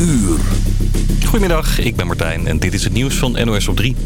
uur. Goedemiddag, ik ben Martijn en dit is het nieuws van NOS op 3.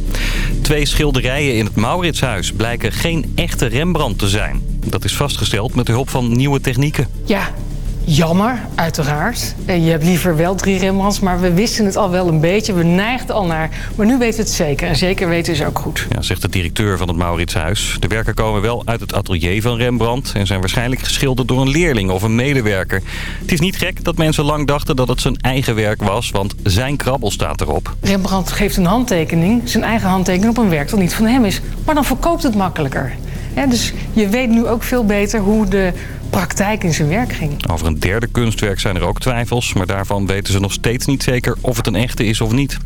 Twee schilderijen in het Mauritshuis blijken geen echte Rembrandt te zijn. Dat is vastgesteld met de hulp van nieuwe technieken. Ja, jammer, uiteraard. Eh, je hebt liever wel drie Rembrandts, maar we wisten het al wel een beetje. We neigden al naar, maar nu weten we het zeker. En zeker weten is ook goed. Ja, zegt de directeur van het Mauritshuis. De werken komen wel uit het atelier van Rembrandt... en zijn waarschijnlijk geschilderd door een leerling of een medewerker. Het is niet gek dat mensen lang dachten dat het zijn eigen werk was... want zijn krabbel staat erop. Rembrandt geeft een handtekening, zijn eigen handtekening op een werk dat niet van hem is. Maar dan verkoopt het makkelijker. Ja, dus je weet nu ook veel beter hoe de praktijk in zijn werk ging. Over een derde kunstwerk zijn er ook twijfels... maar daarvan weten ze nog steeds niet zeker of het een echte is of niet.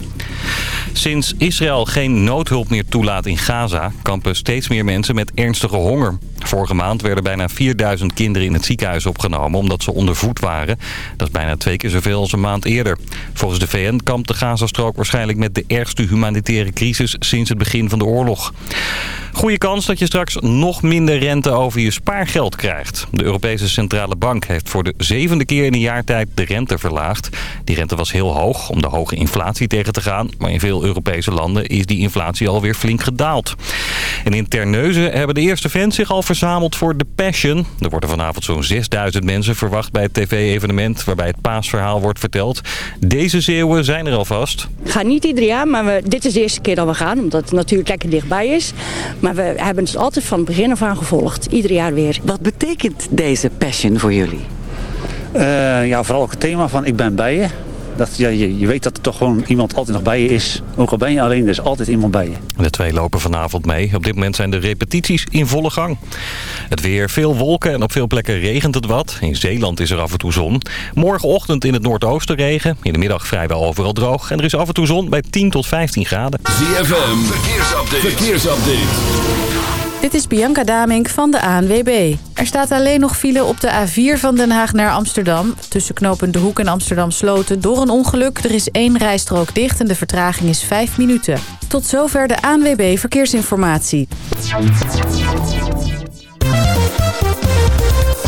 Sinds Israël geen noodhulp meer toelaat in Gaza... kampen steeds meer mensen met ernstige honger. Vorige maand werden bijna 4000 kinderen in het ziekenhuis opgenomen... omdat ze onder voet waren. Dat is bijna twee keer zoveel als een maand eerder. Volgens de VN kampt de Gazastrook waarschijnlijk met de ergste humanitaire crisis... sinds het begin van de oorlog. Goede kans dat je straks nog minder rente over je spaargeld krijgt. De Europese Centrale Bank heeft voor de zevende keer in een jaar tijd de rente verlaagd. Die rente was heel hoog om de hoge inflatie tegen te gaan. Maar in veel Europese landen is die inflatie alweer flink gedaald. En in Terneuzen hebben de eerste fans zich al verzameld voor The Passion. Er worden vanavond zo'n 6000 mensen verwacht bij het tv-evenement... waarbij het paasverhaal wordt verteld. Deze zeeuwen zijn er alvast. ga niet ieder jaar, maar we, dit is de eerste keer dat we gaan. Omdat het natuurlijk lekker dichtbij is. Maar we hebben het altijd van het begin af aan gevolgd. Ieder jaar weer. Wat betekent deze passion voor jullie? Uh, ja, vooral ook het thema van ik ben bij je. Dat, ja, je, je weet dat er toch gewoon iemand altijd nog bij je is. Ook al ben je alleen, er is altijd iemand bij je. De twee lopen vanavond mee. Op dit moment zijn de repetities in volle gang. Het weer, veel wolken en op veel plekken regent het wat. In Zeeland is er af en toe zon. Morgenochtend in het noordoosten regen. In de middag vrijwel overal droog. En er is af en toe zon bij 10 tot 15 graden. ZFM, verkeersupdate. verkeersupdate. Dit is Bianca Damink van de ANWB. Er staat alleen nog file op de A4 van Den Haag naar Amsterdam. Tussen knooppunt De Hoek en Amsterdam Sloten door een ongeluk. Er is één rijstrook dicht en de vertraging is 5 minuten. Tot zover de ANWB Verkeersinformatie.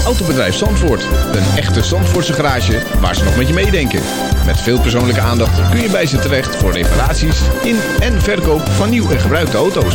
Autobedrijf Zandvoort. Een echte Zandvoortse garage waar ze nog met je meedenken. Met veel persoonlijke aandacht kun je bij ze terecht voor reparaties in en verkoop van nieuw en gebruikte auto's.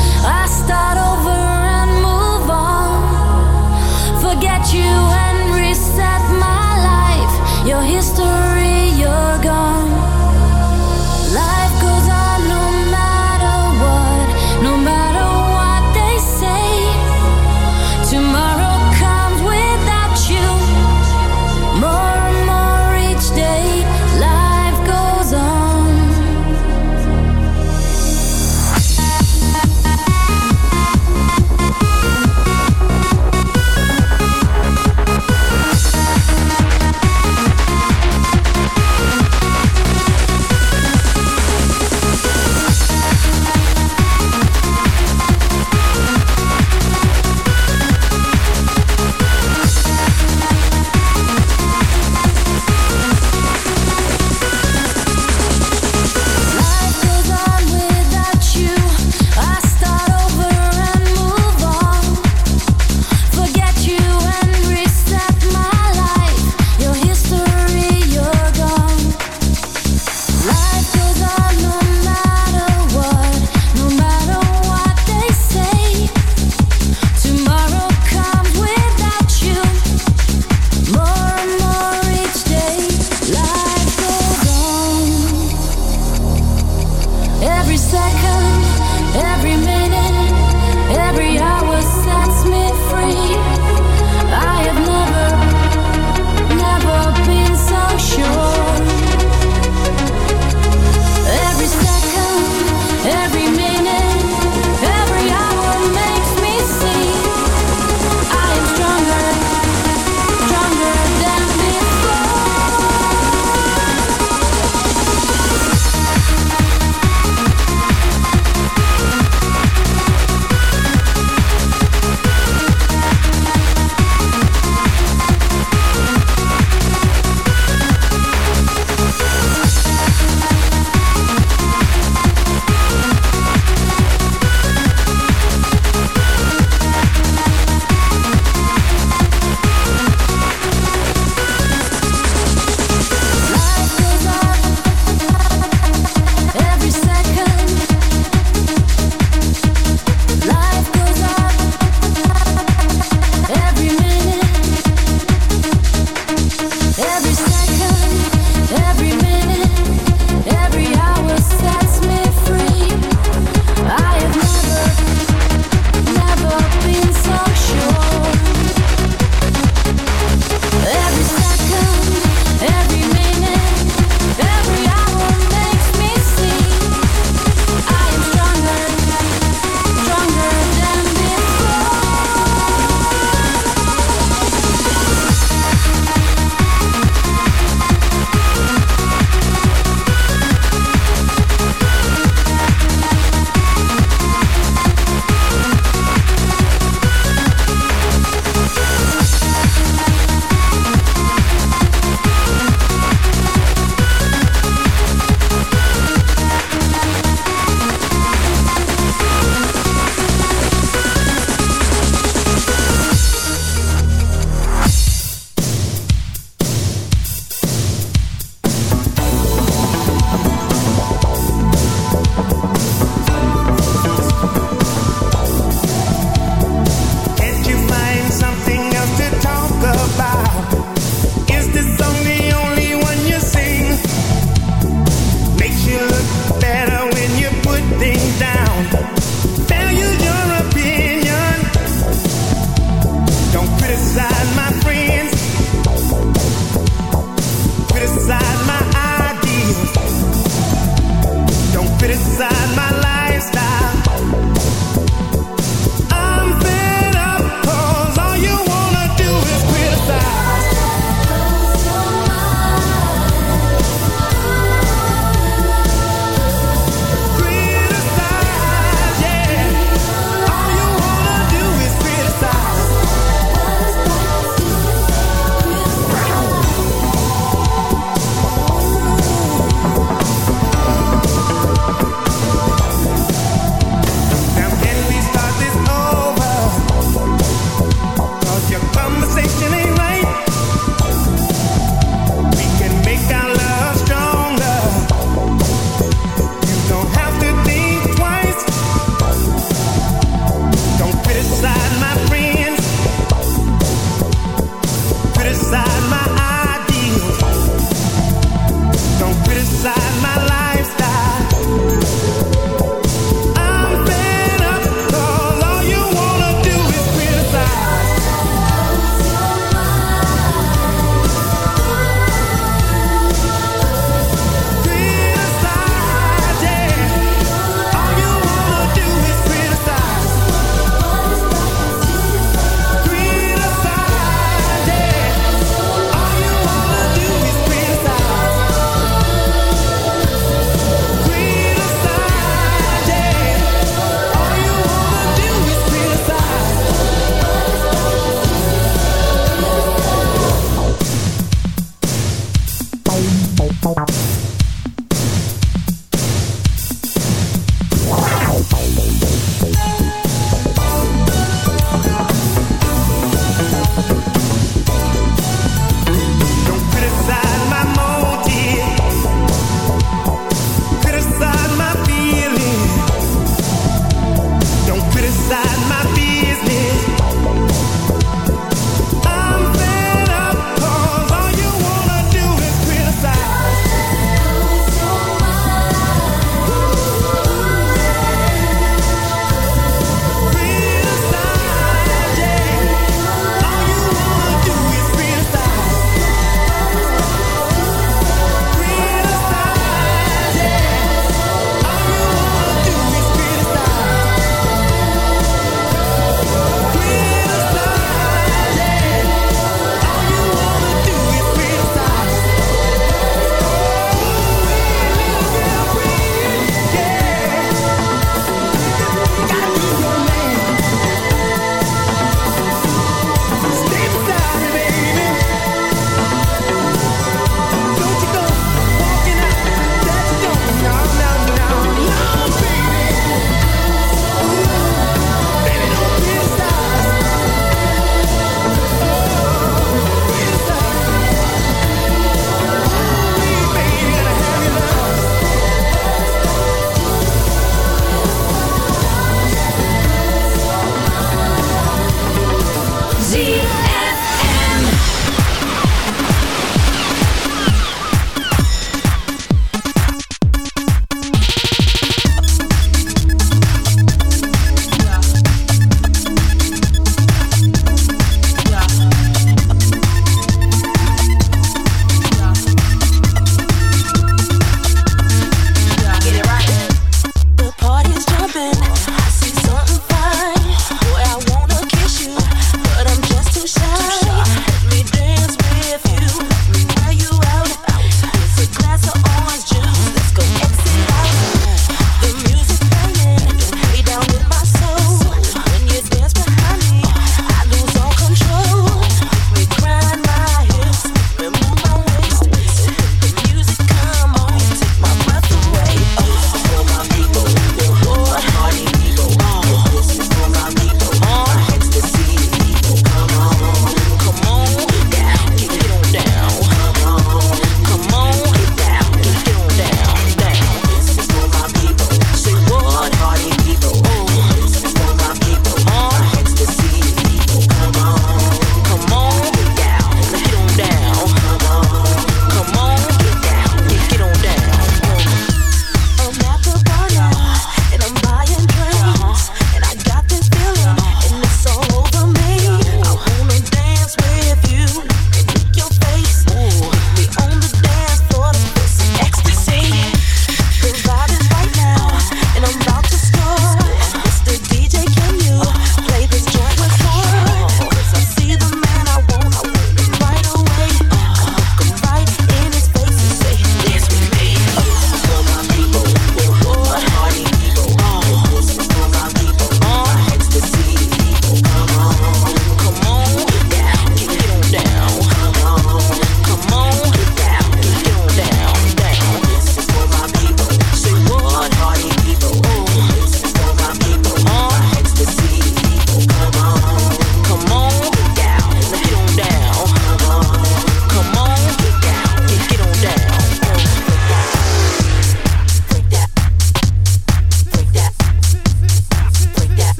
I start over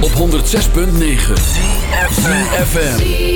op 106.9 ZFM.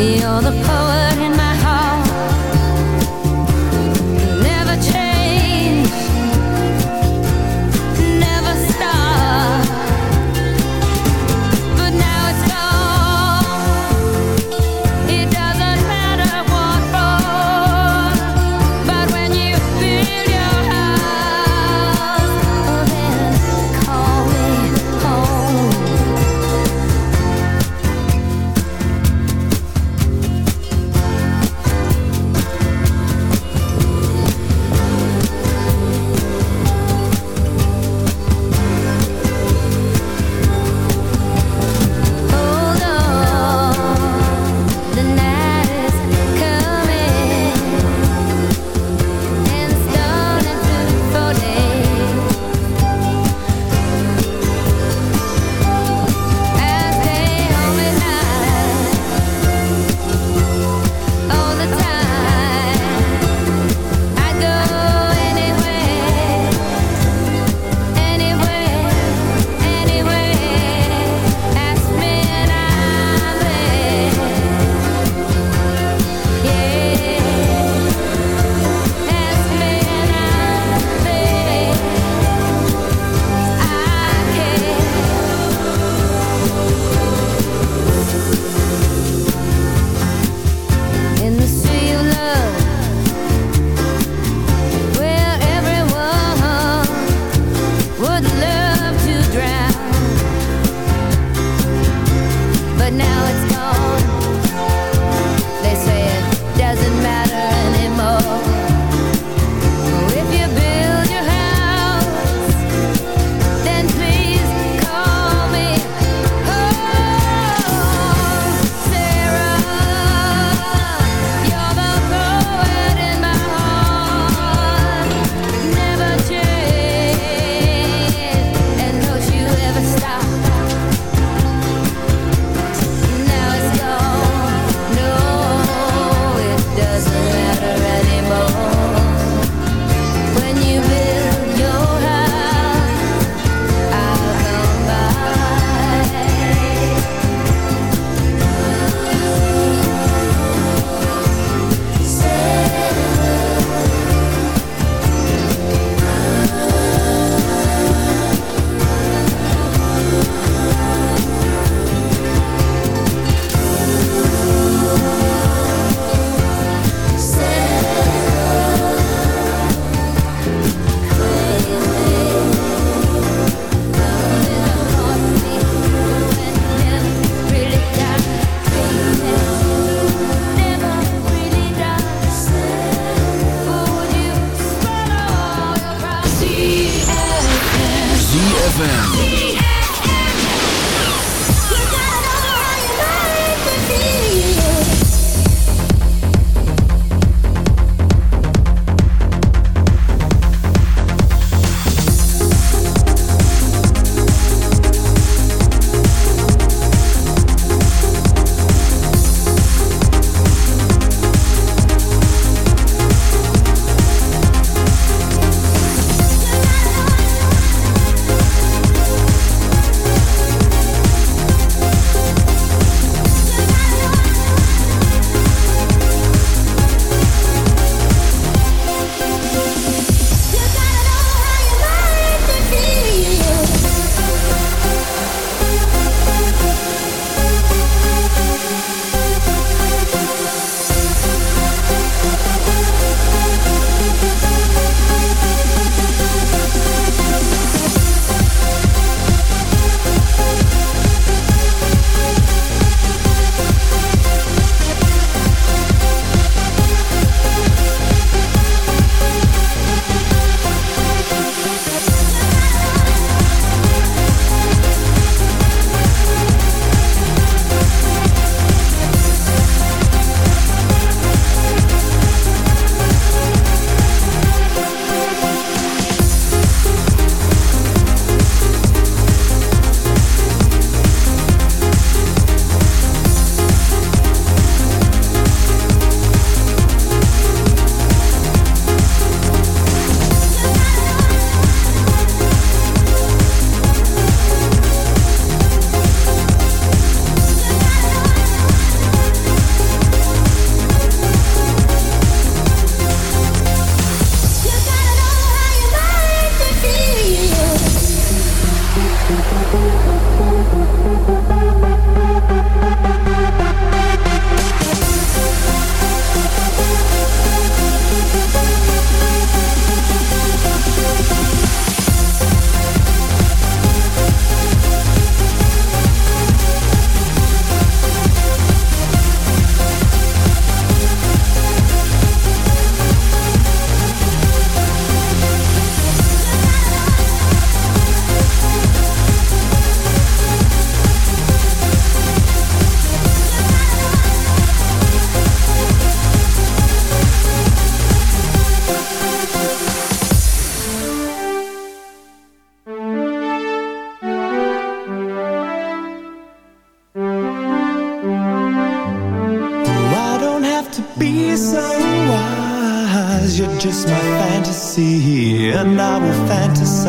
You're the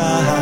side